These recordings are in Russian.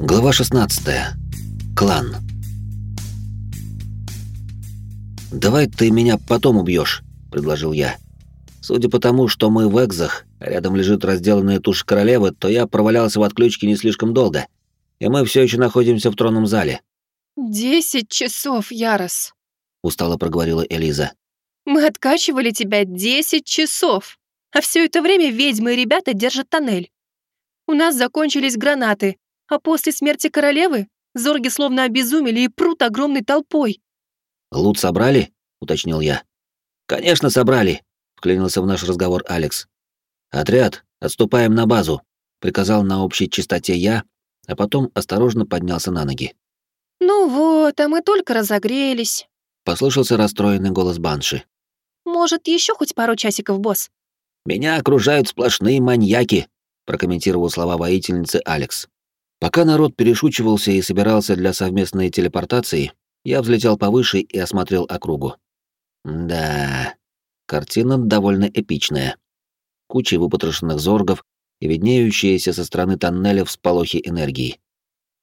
Глава 16. Клан. «Давай ты меня потом убьешь, предложил я. Судя по тому, что мы в экзах, а рядом лежит разделанная тушь королевы, то я провалялся в отключке не слишком долго, и мы все еще находимся в тронном зале. «Десять часов, Ярос», — устало проговорила Элиза. «Мы откачивали тебя десять часов, а все это время ведьмы и ребята держат тоннель. У нас закончились гранаты, а после смерти королевы зорги словно обезумели и прут огромной толпой. «Лут собрали?» — уточнил я. «Конечно, собрали», — вклинился в наш разговор Алекс. «Отряд, отступаем на базу», — приказал на общей чистоте я, а потом осторожно поднялся на ноги. «Ну вот, а мы только разогрелись», — послышался расстроенный голос Банши. «Может, еще хоть пару часиков, босс?» «Меня окружают сплошные маньяки», — прокомментировал слова воительницы Алекс. Пока народ перешучивался и собирался для совместной телепортации, я взлетел повыше и осмотрел округу. Да, картина довольно эпичная. Куча выпотрошенных зоргов и виднеющиеся со стороны тоннеля всполохи энергии.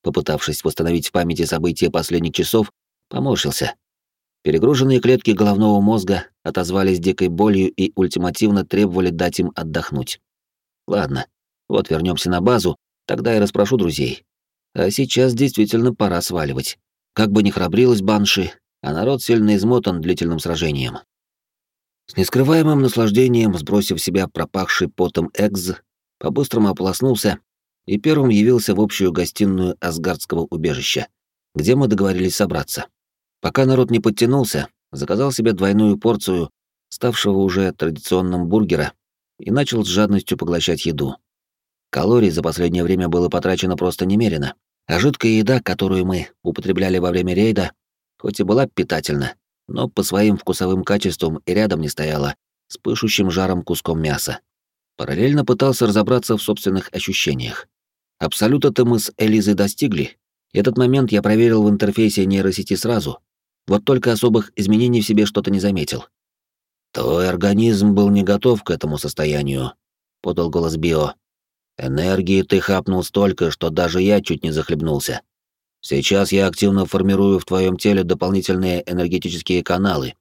Попытавшись восстановить в памяти события последних часов, поморщился. Перегруженные клетки головного мозга отозвались дикой болью и ультимативно требовали дать им отдохнуть. Ладно, вот вернемся на базу Тогда я расспрошу друзей. А сейчас действительно пора сваливать. Как бы ни храбрилась Банши, а народ сильно измотан длительным сражением. С нескрываемым наслаждением, сбросив себя пропахший потом экз, по-быстрому ополоснулся и первым явился в общую гостиную Асгардского убежища, где мы договорились собраться. Пока народ не подтянулся, заказал себе двойную порцию ставшего уже традиционным бургера и начал с жадностью поглощать еду. Калорий за последнее время было потрачено просто немерено, а жидкая еда, которую мы употребляли во время рейда, хоть и была питательна, но по своим вкусовым качествам и рядом не стояла с пышущим жаром куском мяса. Параллельно пытался разобраться в собственных ощущениях. Абсолюта-то мы с Элизой достигли. Этот момент я проверил в интерфейсе нейросети сразу. Вот только особых изменений в себе что-то не заметил. «Твой организм был не готов к этому состоянию», — подал голос Био. Энергии ты хапнул столько, что даже я чуть не захлебнулся. Сейчас я активно формирую в твоем теле дополнительные энергетические каналы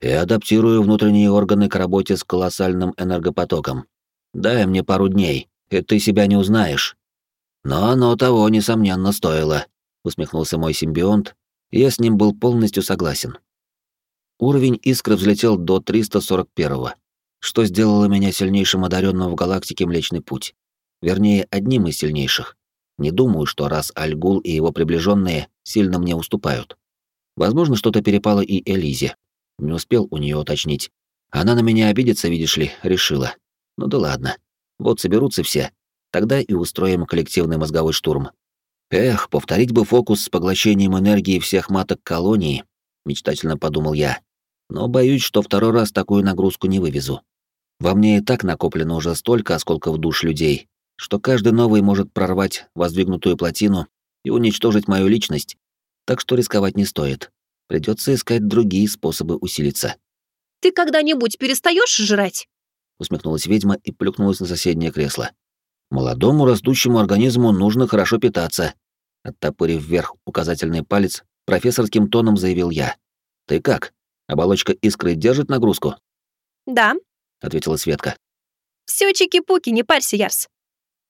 и адаптирую внутренние органы к работе с колоссальным энергопотоком. Дай мне пару дней, и ты себя не узнаешь. Но оно того, несомненно, стоило, усмехнулся мой симбионт, и я с ним был полностью согласен. Уровень искры взлетел до 341 что сделало меня сильнейшим одаренным в галактике Млечный Путь. Вернее, одним из сильнейших. Не думаю, что раз Альгул и его приближенные сильно мне уступают. Возможно, что-то перепало и Элизе. Не успел у нее уточнить. Она на меня обидится, видишь ли, решила. Ну да ладно. Вот соберутся все. Тогда и устроим коллективный мозговой штурм. Эх, повторить бы фокус с поглощением энергии всех маток колонии, мечтательно подумал я. Но боюсь, что второй раз такую нагрузку не вывезу. Во мне и так накоплено уже столько осколков душ людей, что каждый новый может прорвать воздвигнутую плотину и уничтожить мою личность, так что рисковать не стоит. Придется искать другие способы усилиться. «Ты когда-нибудь перестаешь жрать?» усмехнулась ведьма и плюхнулась на соседнее кресло. «Молодому растущему организму нужно хорошо питаться», оттопырив вверх указательный палец, профессорским тоном заявил я. «Ты как? Оболочка искры держит нагрузку?» «Да», — ответила Светка. «Всё чики-пуки, не парься, Ярс.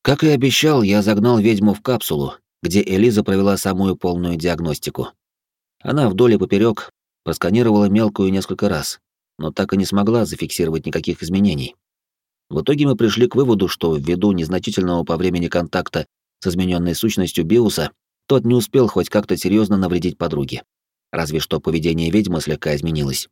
Как и обещал, я загнал ведьму в капсулу, где Элиза провела самую полную диагностику. Она вдоль и поперек просканировала мелкую несколько раз, но так и не смогла зафиксировать никаких изменений. В итоге мы пришли к выводу, что ввиду незначительного по времени контакта с измененной сущностью Биуса, тот не успел хоть как-то серьезно навредить подруге. Разве что поведение ведьмы слегка изменилось.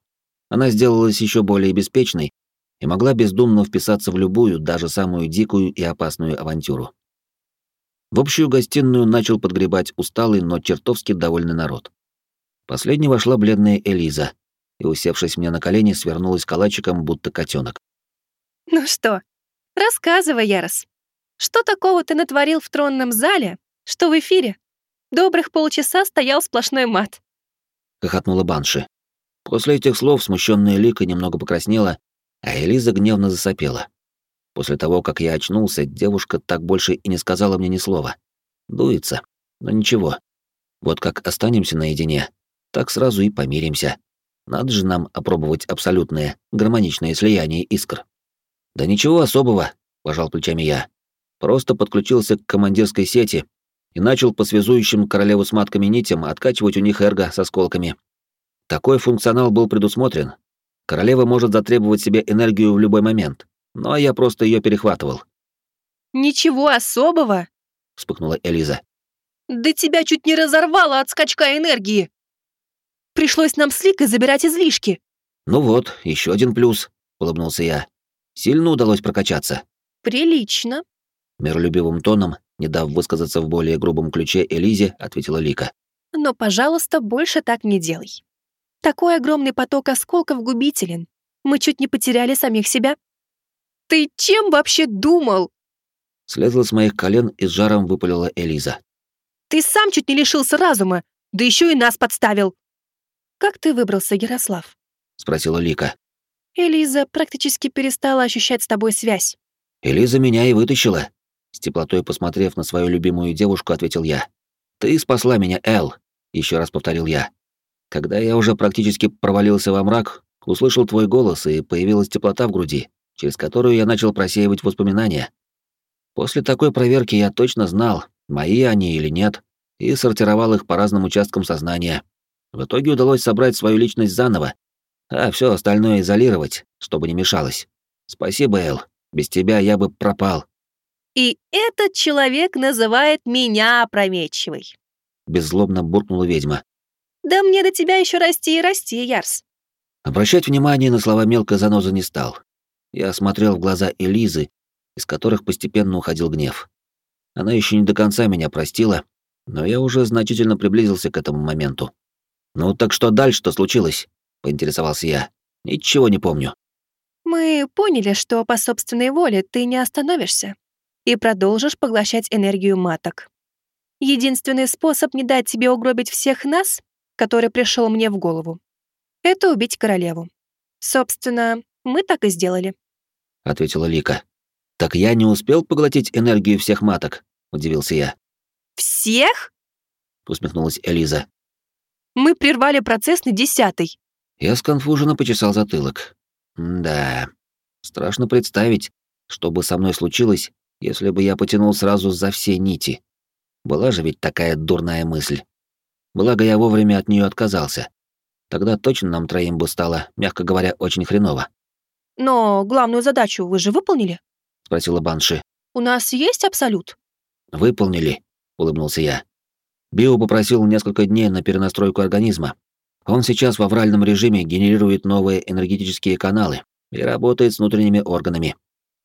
Она сделалась еще более беспечной и могла бездумно вписаться в любую, даже самую дикую и опасную авантюру. В общую гостиную начал подгребать усталый, но чертовски довольный народ. Последней вошла бледная Элиза и, усевшись мне на колени, свернулась калачиком, будто котенок. «Ну что, рассказывай, Ярос. Что такого ты натворил в тронном зале, что в эфире? Добрых полчаса стоял сплошной мат». Хохотнула Банши. После этих слов смущенная Лика немного покраснела а Элиза гневно засопела. После того, как я очнулся, девушка так больше и не сказала мне ни слова. Дуется. Но ничего. Вот как останемся наедине, так сразу и помиримся. Надо же нам опробовать абсолютное, гармоничное слияние искр. Да ничего особого, пожал плечами я. Просто подключился к командирской сети и начал по связующим королеву с матками нитям откачивать у них эрго с осколками. Такой функционал был предусмотрен. Королева может затребовать себе энергию в любой момент, но я просто ее перехватывал. «Ничего особого?» — вспыхнула Элиза. «Да тебя чуть не разорвало от скачка энергии! Пришлось нам с Ликой забирать излишки!» «Ну вот, еще один плюс», — улыбнулся я. «Сильно удалось прокачаться». «Прилично», — миролюбивым тоном, не дав высказаться в более грубом ключе Элизе, ответила Лика. «Но, пожалуйста, больше так не делай. Такой огромный поток осколков губителен. Мы чуть не потеряли самих себя». «Ты чем вообще думал?» Слезла с моих колен и с жаром выпалила Элиза. «Ты сам чуть не лишился разума, да еще и нас подставил!» «Как ты выбрался, Ярослав?» — спросила Лика. «Элиза практически перестала ощущать с тобой связь». «Элиза меня и вытащила», — с теплотой посмотрев на свою любимую девушку, ответил я. «Ты спасла меня, Эл», — еще раз повторил я. Когда я уже практически провалился во мрак, услышал твой голос, и появилась теплота в груди, через которую я начал просеивать воспоминания. После такой проверки я точно знал, мои они или нет, и сортировал их по разным участкам сознания. В итоге удалось собрать свою личность заново, а все остальное изолировать, чтобы не мешалось. Спасибо, Эл. Без тебя я бы пропал. И этот человек называет меня опрометчивой. Беззлобно буркнула ведьма. Да мне до тебя еще расти и расти, Ярс. Обращать внимание на слова мелкой занозы не стал. Я смотрел в глаза Элизы из которых постепенно уходил гнев. Она еще не до конца меня простила, но я уже значительно приблизился к этому моменту. «Ну так что дальше-то случилось?» — поинтересовался я. «Ничего не помню». «Мы поняли, что по собственной воле ты не остановишься и продолжишь поглощать энергию маток. Единственный способ не дать тебе угробить всех нас, который пришел мне в голову, это убить королеву. Собственно, мы так и сделали», — ответила Лика. «Так я не успел поглотить энергию всех маток», — удивился я. «Всех?» — усмехнулась Элиза. «Мы прервали процесс на десятый». Я сконфуженно почесал затылок. «Да, страшно представить, что бы со мной случилось, если бы я потянул сразу за все нити. Была же ведь такая дурная мысль. Благо я вовремя от нее отказался. Тогда точно нам троим бы стало, мягко говоря, очень хреново. Но главную задачу вы же выполнили? спросила Банши. У нас есть абсолют? Выполнили, улыбнулся я. Био попросил несколько дней на перенастройку организма. Он сейчас в авральном режиме генерирует новые энергетические каналы и работает с внутренними органами.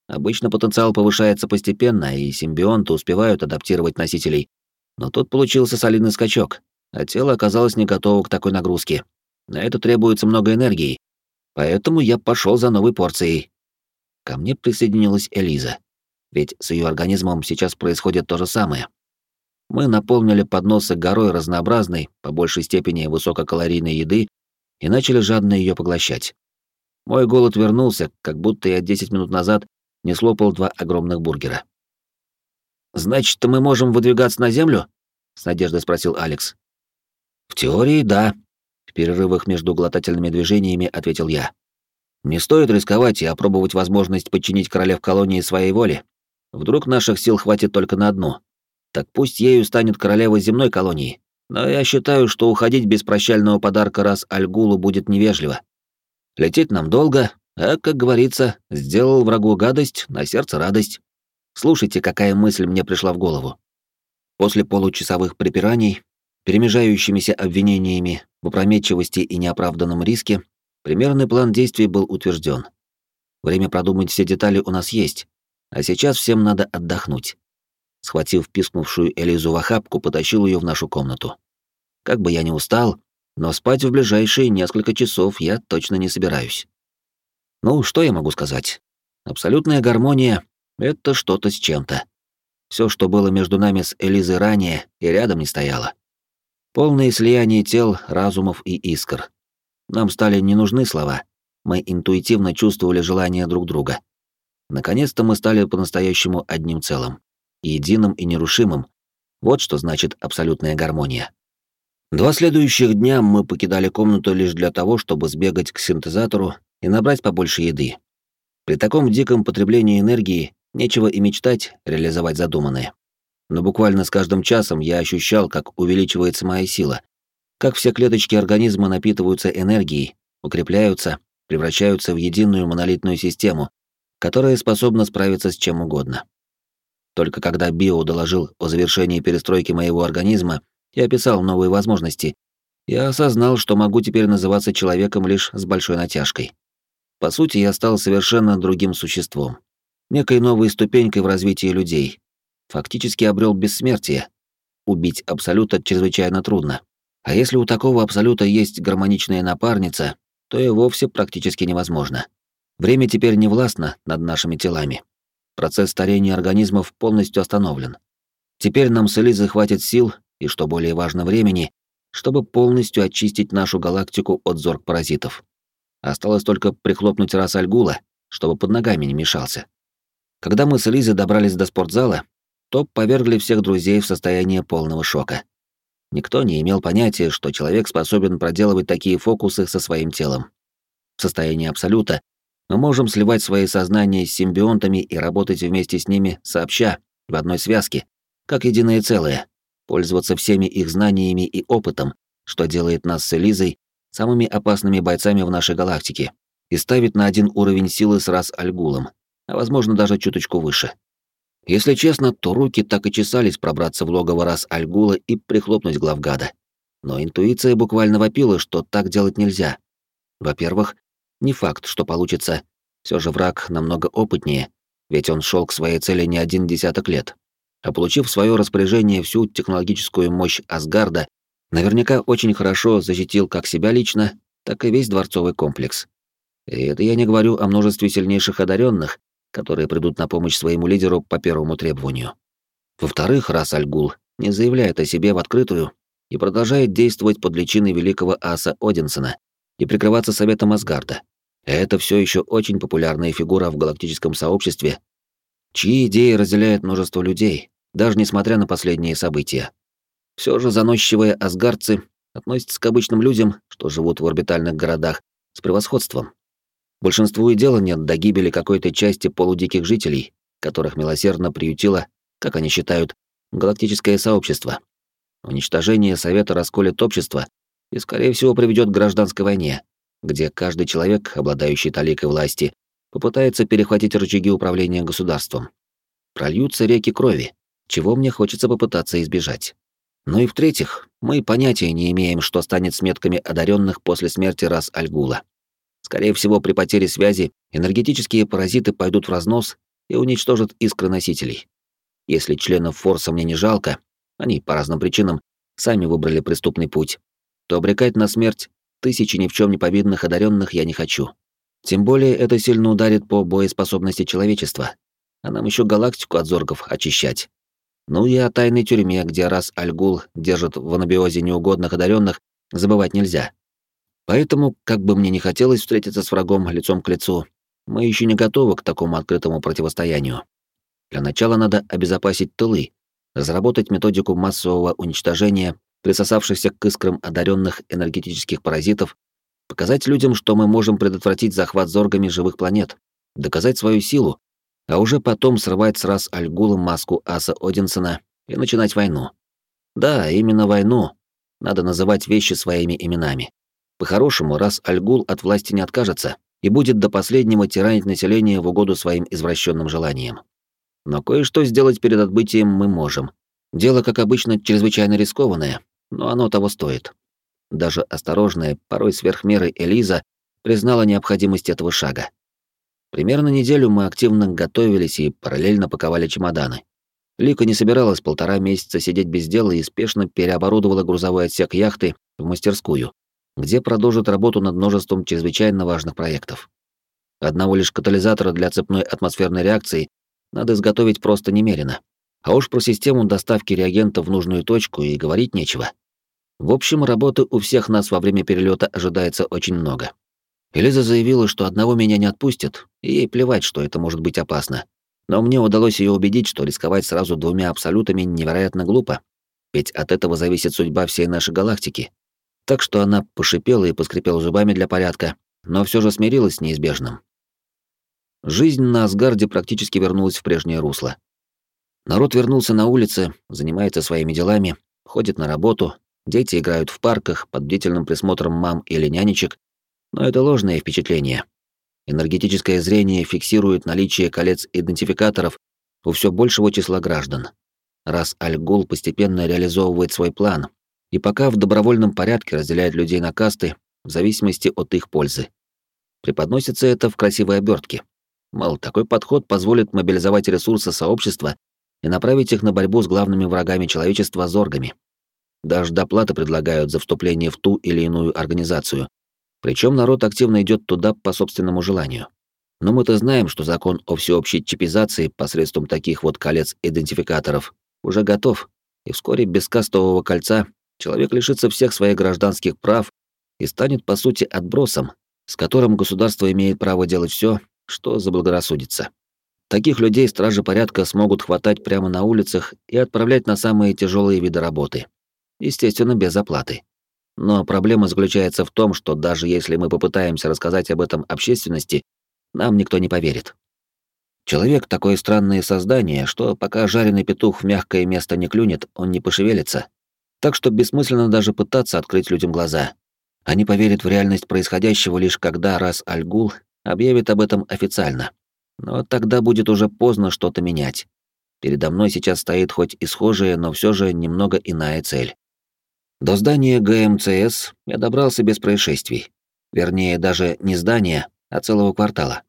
Обычно потенциал повышается постепенно, и симбионты успевают адаптировать носителей. Но тут получился солидный скачок, а тело оказалось не готово к такой нагрузке. На это требуется много энергии. Поэтому я пошел за новой порцией. Ко мне присоединилась Элиза. Ведь с ее организмом сейчас происходит то же самое. Мы наполнили подносы горой разнообразной, по большей степени высококалорийной еды и начали жадно ее поглощать. Мой голод вернулся, как будто я 10 минут назад не слопал два огромных бургера. «Значит, мы можем выдвигаться на Землю?» — с надеждой спросил Алекс. «В теории, да», — в перерывах между глотательными движениями ответил я. Не стоит рисковать и опробовать возможность подчинить королев колонии своей воле. Вдруг наших сил хватит только на одну. Так пусть ею станет королева земной колонии. Но я считаю, что уходить без прощального подарка раз Альгулу будет невежливо. Лететь нам долго, а, как говорится, сделал врагу гадость, на сердце радость. Слушайте, какая мысль мне пришла в голову. После получасовых припираний, перемежающимися обвинениями в опрометчивости и неоправданном риске, Примерный план действий был утвержден. Время продумать все детали у нас есть, а сейчас всем надо отдохнуть. Схватив пискнувшую Элизу в охапку, потащил ее в нашу комнату. Как бы я ни устал, но спать в ближайшие несколько часов я точно не собираюсь. Ну, что я могу сказать? Абсолютная гармония — это что-то с чем-то. Все, что было между нами с Элизой ранее, и рядом не стояло. Полное слияние тел, разумов и искр. Нам стали не нужны слова. Мы интуитивно чувствовали желание друг друга. Наконец-то мы стали по-настоящему одним целым, единым и нерушимым, Вот что значит абсолютная гармония. Два следующих дня мы покидали комнату лишь для того, чтобы сбегать к синтезатору и набрать побольше еды. При таком диком потреблении энергии нечего и мечтать реализовать задуманное. Но буквально с каждым часом я ощущал, как увеличивается моя сила, как все клеточки организма напитываются энергией, укрепляются, превращаются в единую монолитную систему, которая способна справиться с чем угодно. Только когда Био доложил о завершении перестройки моего организма и описал новые возможности, я осознал, что могу теперь называться человеком лишь с большой натяжкой. По сути, я стал совершенно другим существом, некой новой ступенькой в развитии людей. Фактически обрел бессмертие. Убить абсолюта чрезвычайно трудно. А если у такого абсолюта есть гармоничная напарница, то и вовсе практически невозможно. Время теперь не властно над нашими телами. Процесс старения организмов полностью остановлен. Теперь нам с Элизой хватит сил и, что более важно, времени, чтобы полностью очистить нашу галактику от зорг-паразитов. Осталось только прихлопнуть раз Альгула, чтобы под ногами не мешался. Когда мы с Элизой добрались до спортзала, то повергли всех друзей в состояние полного шока. Никто не имел понятия, что человек способен проделывать такие фокусы со своим телом. В состоянии абсолюта мы можем сливать свои сознания с симбионтами и работать вместе с ними сообща, в одной связке, как единое целое, пользоваться всеми их знаниями и опытом, что делает нас с Элизой самыми опасными бойцами в нашей галактике, и ставит на один уровень силы с раз Альгулом, а возможно даже чуточку выше. Если честно, то руки так и чесались пробраться в логово раз Альгула и прихлопнуть главгада. Но интуиция буквально вопила, что так делать нельзя. Во-первых, не факт, что получится. Все же враг намного опытнее, ведь он шел к своей цели не один десяток лет. А получив в свое распоряжение всю технологическую мощь Асгарда, наверняка очень хорошо защитил как себя лично, так и весь дворцовый комплекс. И это я не говорю о множестве сильнейших одаренных, которые придут на помощь своему лидеру по первому требованию. Во-вторых, раз Альгул не заявляет о себе в открытую и продолжает действовать под личиной великого аса Одинсона и прикрываться советом Асгарда. Это все еще очень популярная фигура в галактическом сообществе, чьи идеи разделяет множество людей, даже несмотря на последние события. Все же заносчивые асгардцы относятся к обычным людям, что живут в орбитальных городах, с превосходством. Большинству и дела нет до гибели какой-то части полудиких жителей, которых милосердно приютило, как они считают, галактическое сообщество. Уничтожение Совета расколет общество и, скорее всего, приведет к гражданской войне, где каждый человек, обладающий таликой власти, попытается перехватить рычаги управления государством. Прольются реки крови, чего мне хочется попытаться избежать. Ну и в-третьих, мы понятия не имеем, что станет с метками одаренных после смерти раз Альгула. Скорее всего, при потере связи энергетические паразиты пойдут в разнос и уничтожат искры носителей. Если членов Форса мне не жалко, они по разным причинам сами выбрали преступный путь, то обрекать на смерть тысячи ни в чем не повинных одаренных я не хочу. Тем более это сильно ударит по боеспособности человечества. А нам еще галактику от зоргов очищать. Ну и о тайной тюрьме, где раз Альгул держит в анабиозе неугодных одаренных, забывать нельзя. Поэтому, как бы мне не хотелось встретиться с врагом лицом к лицу, мы еще не готовы к такому открытому противостоянию. Для начала надо обезопасить тылы, разработать методику массового уничтожения присосавшихся к искрам одаренных энергетических паразитов, показать людям, что мы можем предотвратить захват зоргами живых планет, доказать свою силу, а уже потом срывать с раз Альгулом маску Аса Одинсона и начинать войну. Да, именно войну. Надо называть вещи своими именами. По-хорошему, раз Альгул от власти не откажется и будет до последнего тиранить население в угоду своим извращенным желаниям. Но кое-что сделать перед отбытием мы можем. Дело, как обычно, чрезвычайно рискованное, но оно того стоит. Даже осторожная, порой сверх меры Элиза признала необходимость этого шага. Примерно неделю мы активно готовились и параллельно паковали чемоданы. Лика не собиралась полтора месяца сидеть без дела и спешно переоборудовала грузовой отсек яхты в мастерскую, где продолжит работу над множеством чрезвычайно важных проектов. Одного лишь катализатора для цепной атмосферной реакции надо изготовить просто немерено. А уж про систему доставки реагента в нужную точку и говорить нечего. В общем, работы у всех нас во время перелета ожидается очень много. Элиза заявила, что одного меня не отпустят, и ей плевать, что это может быть опасно. Но мне удалось ее убедить, что рисковать сразу двумя абсолютами невероятно глупо, ведь от этого зависит судьба всей нашей галактики. Так что она пошипела и поскрипела зубами для порядка, но все же смирилась с неизбежным. Жизнь на Асгарде практически вернулась в прежнее русло. Народ вернулся на улицы, занимается своими делами, ходит на работу, дети играют в парках под бдительным присмотром мам или нянечек, но это ложное впечатление. Энергетическое зрение фиксирует наличие колец-идентификаторов у все большего числа граждан. Раз Альгул постепенно реализовывает свой план, и пока в добровольном порядке разделяет людей на касты в зависимости от их пользы. Преподносится это в красивой обертке. Мол, такой подход позволит мобилизовать ресурсы сообщества и направить их на борьбу с главными врагами человечества — зоргами. Даже доплаты предлагают за вступление в ту или иную организацию. Причем народ активно идет туда по собственному желанию. Но мы-то знаем, что закон о всеобщей чипизации посредством таких вот колец-идентификаторов уже готов, и вскоре без кастового кольца человек лишится всех своих гражданских прав и станет, по сути, отбросом, с которым государство имеет право делать все, что заблагорассудится. Таких людей стражи порядка смогут хватать прямо на улицах и отправлять на самые тяжелые виды работы. Естественно, без оплаты. Но проблема заключается в том, что даже если мы попытаемся рассказать об этом общественности, нам никто не поверит. Человек — такое странное создание, что пока жареный петух в мягкое место не клюнет, он не пошевелится. Так что бессмысленно даже пытаться открыть людям глаза. Они поверят в реальность происходящего лишь когда раз Альгул объявит об этом официально. Но тогда будет уже поздно что-то менять. Передо мной сейчас стоит хоть и схожая, но все же немного иная цель. До здания ГМЦС я добрался без происшествий. Вернее, даже не здания, а целого квартала.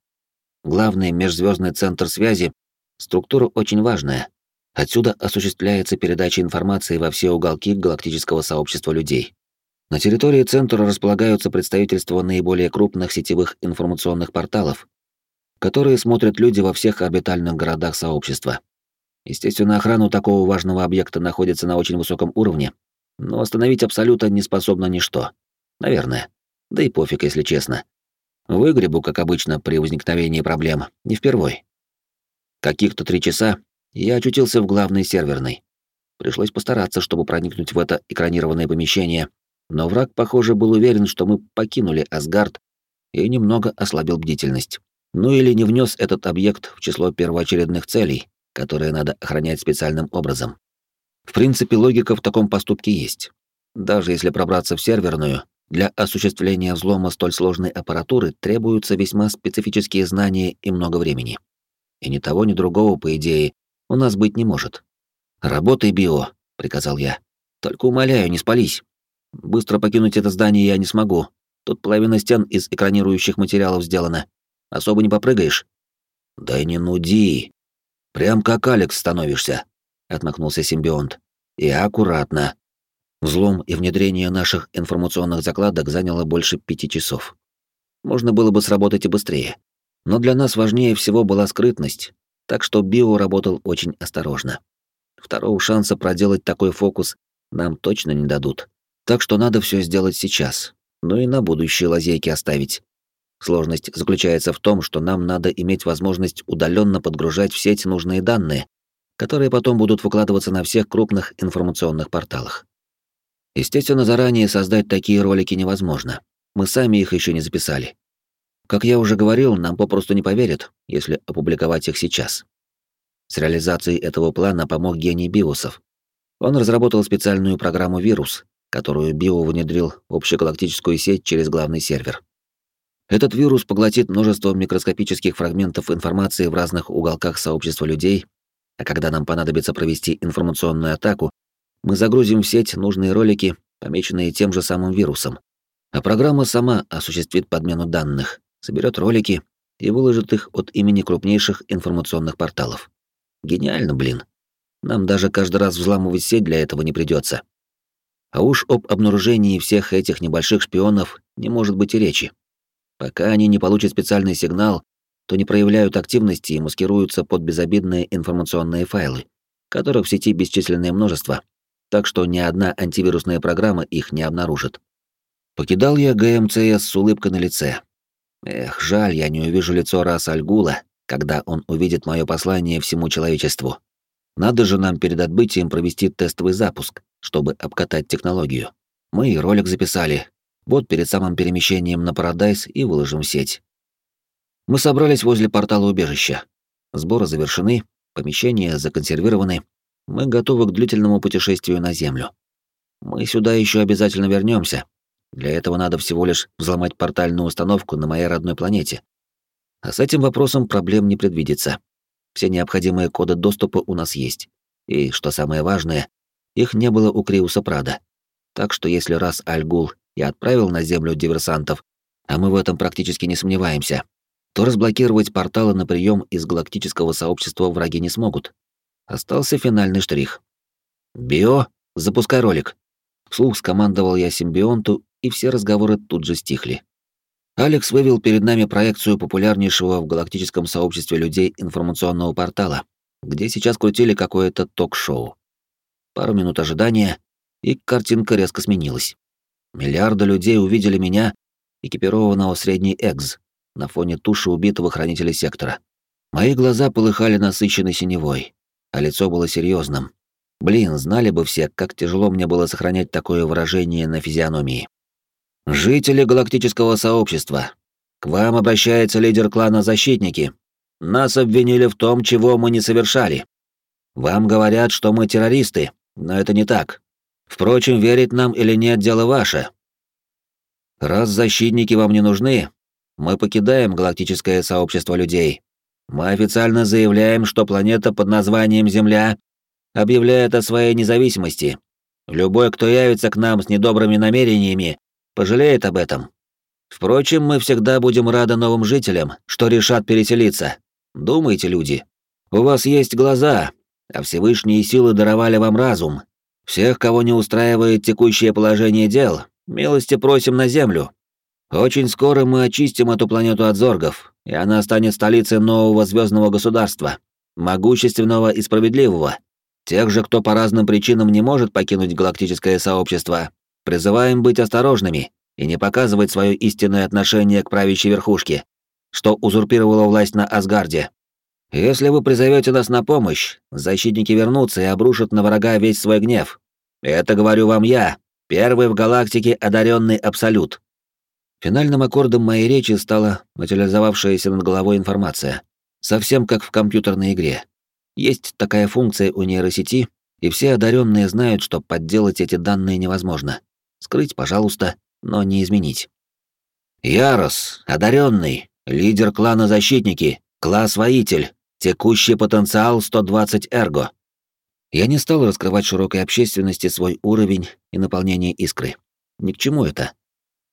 Главный межзвездный центр связи — структура очень важная. Отсюда осуществляется передача информации во все уголки галактического сообщества людей. На территории центра располагаются представительства наиболее крупных сетевых информационных порталов, которые смотрят люди во всех орбитальных городах сообщества. Естественно, охрана такого важного объекта находится на очень высоком уровне, но остановить абсолютно не способно ничто. Наверное. Да и пофиг, если честно. Выгребу, как обычно, при возникновении проблем, не впервой. Каких-то три часа я очутился в главной серверной. Пришлось постараться, чтобы проникнуть в это экранированное помещение, но враг, похоже, был уверен, что мы покинули Асгард и немного ослабил бдительность. Ну или не внес этот объект в число первоочередных целей, которые надо охранять специальным образом. В принципе, логика в таком поступке есть. Даже если пробраться в серверную, для осуществления взлома столь сложной аппаратуры требуются весьма специфические знания и много времени. И ни того, ни другого, по идее, у нас быть не может. «Работай, Био», — приказал я. «Только умоляю, не спались. Быстро покинуть это здание я не смогу. Тут половина стен из экранирующих материалов сделана. Особо не попрыгаешь». «Да не нуди. Прям как Алекс становишься», — отмахнулся симбионт. «И аккуратно. Взлом и внедрение наших информационных закладок заняло больше пяти часов. Можно было бы сработать и быстрее. Но для нас важнее всего была скрытность, так что Био работал очень осторожно. Второго шанса проделать такой фокус нам точно не дадут. Так что надо все сделать сейчас, ну и на будущее лазейки оставить. Сложность заключается в том, что нам надо иметь возможность удаленно подгружать в сеть нужные данные, которые потом будут выкладываться на всех крупных информационных порталах. Естественно, заранее создать такие ролики невозможно. Мы сами их еще не записали. Как я уже говорил, нам попросту не поверят, если опубликовать их сейчас. С реализацией этого плана помог гений Биосов. Он разработал специальную программу «Вирус», которую Био внедрил в общегалактическую сеть через главный сервер. Этот вирус поглотит множество микроскопических фрагментов информации в разных уголках сообщества людей, а когда нам понадобится провести информационную атаку, мы загрузим в сеть нужные ролики, помеченные тем же самым вирусом. А программа сама осуществит подмену данных, соберет ролики и выложит их от имени крупнейших информационных порталов. Гениально, блин. Нам даже каждый раз взламывать сеть для этого не придется. А уж об обнаружении всех этих небольших шпионов не может быть и речи. Пока они не получат специальный сигнал, то не проявляют активности и маскируются под безобидные информационные файлы, которых в сети бесчисленное множество, так что ни одна антивирусная программа их не обнаружит. Покидал я ГМЦС с улыбкой на лице. Эх, жаль, я не увижу лицо Раса Альгула, когда он увидит мое послание всему человечеству. Надо же нам перед отбытием провести тестовый запуск, чтобы обкатать технологию. Мы и ролик записали. Вот перед самым перемещением на Парадайз и выложим в сеть. Мы собрались возле портала убежища. Сборы завершены, помещения законсервированы. Мы готовы к длительному путешествию на Землю. Мы сюда еще обязательно вернемся. Для этого надо всего лишь взломать портальную установку на моей родной планете. А с этим вопросом проблем не предвидится. Все необходимые коды доступа у нас есть. И, что самое важное, их не было у Криуса Прада. Так что если раз Альгул и отправил на Землю диверсантов, а мы в этом практически не сомневаемся, то разблокировать порталы на прием из галактического сообщества враги не смогут. Остался финальный штрих. «Био, запускай ролик». Вслух скомандовал я симбионту, и все разговоры тут же стихли. Алекс вывел перед нами проекцию популярнейшего в галактическом сообществе людей информационного портала, где сейчас крутили какое-то ток-шоу. Пару минут ожидания, и картинка резко сменилась. Миллиарды людей увидели меня, экипированного в средний экз, на фоне туши убитого хранителя сектора. Мои глаза полыхали насыщенной синевой, а лицо было серьезным. Блин, знали бы все, как тяжело мне было сохранять такое выражение на физиономии. «Жители галактического сообщества, к вам обращается лидер клана Защитники. Нас обвинили в том, чего мы не совершали. Вам говорят, что мы террористы, но это не так. Впрочем, верить нам или нет, дело ваше. Раз защитники вам не нужны, мы покидаем галактическое сообщество людей. Мы официально заявляем, что планета под названием Земля объявляет о своей независимости. Любой, кто явится к нам с недобрыми намерениями, пожалеет об этом. Впрочем, мы всегда будем рады новым жителям, что решат переселиться. Думайте, люди. У вас есть глаза, а Всевышние силы даровали вам разум. Всех, кого не устраивает текущее положение дел, милости просим на землю. Очень скоро мы очистим эту планету от зоргов, и она станет столицей нового звездного государства, могущественного и справедливого. Тех же, кто по разным причинам не может покинуть галактическое сообщество, Призываем быть осторожными и не показывать свое истинное отношение к правящей верхушке, что узурпировало власть на Асгарде. Если вы призовете нас на помощь, защитники вернутся и обрушат на врага весь свой гнев. Это говорю вам я, первый в галактике одаренный абсолют. Финальным аккордом моей речи стала материализовавшаяся над головой информация, совсем как в компьютерной игре. Есть такая функция у нейросети, и все одаренные знают, что подделать эти данные невозможно. Скрыть, пожалуйста, но не изменить. Ярос, одаренный, лидер клана Защитники, класс Воитель, текущий потенциал 120 эрго. Я не стал раскрывать широкой общественности свой уровень и наполнение искры. Ни к чему это.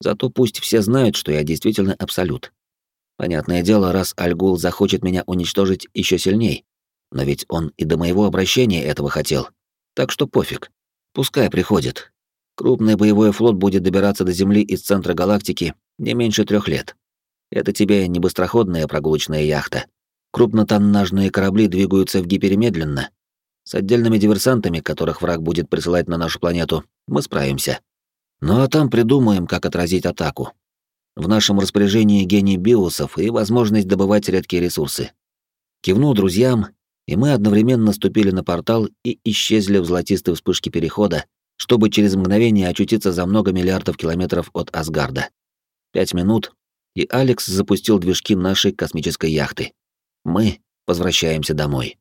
Зато пусть все знают, что я действительно абсолют. Понятное дело, раз Альгул захочет меня уничтожить еще сильней, но ведь он и до моего обращения этого хотел. Так что пофиг. Пускай приходит. Крупный боевой флот будет добираться до Земли из центра галактики не меньше трех лет. Это тебе не быстроходная прогулочная яхта. Крупнотоннажные корабли двигаются в гипере медленно. С отдельными диверсантами, которых враг будет присылать на нашу планету, мы справимся. Ну а там придумаем, как отразить атаку. В нашем распоряжении гений биосов и возможность добывать редкие ресурсы. Кивнул друзьям, и мы одновременно ступили на портал и исчезли в золотистой вспышке перехода, чтобы через мгновение очутиться за много миллиардов километров от Асгарда. Пять минут, и Алекс запустил движки нашей космической яхты. Мы возвращаемся домой.